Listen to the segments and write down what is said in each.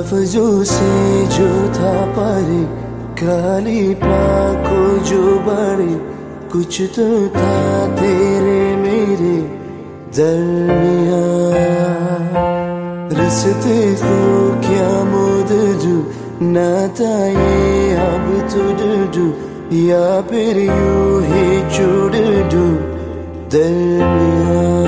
लफ्जों से जो था परे काली पाको जो बड़े, कुछ तो था तेरे मेरे दरमिया को क्या मोद जू नाता ये अब तो डू या फिर यू ही चुड़ डू दरमिया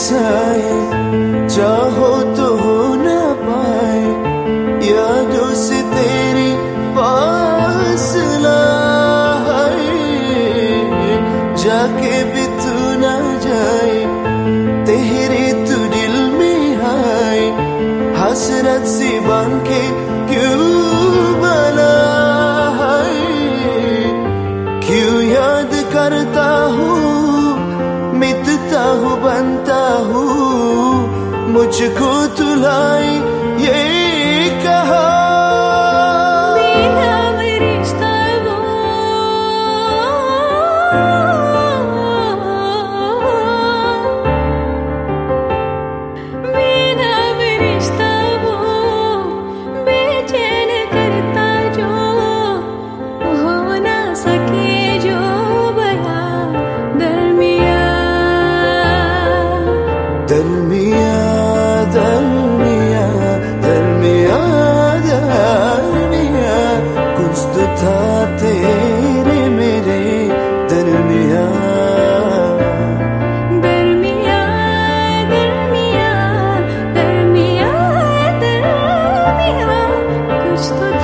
साए, चाहो तो हो ना पाए, यादों से तेरी पास जाके भी तू ना जाए, तेरे तू दिल में आए, हसरत से बन के क्यों बना क्यों याद करता हूँ, मिटता हूँ, बनता हूँ मुझको तुलाई ये कहा। दरमिया touch the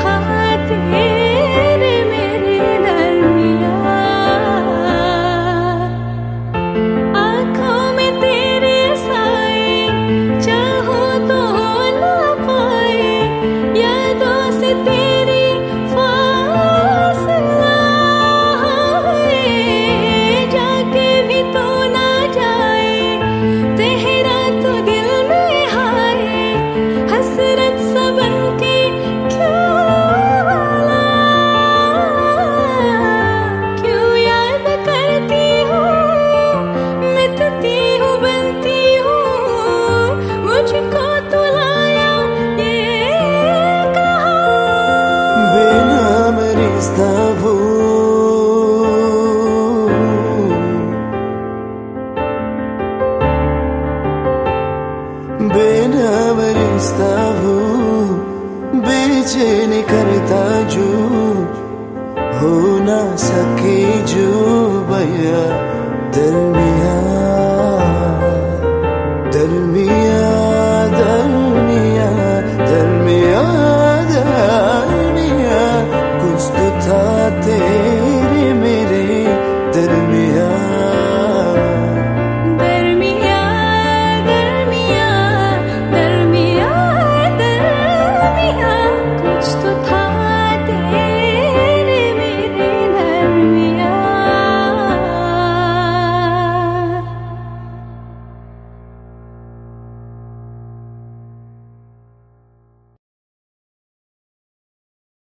बेनाम रिश्ता हूँ करता जो हो ना सके जो भैया दरमिया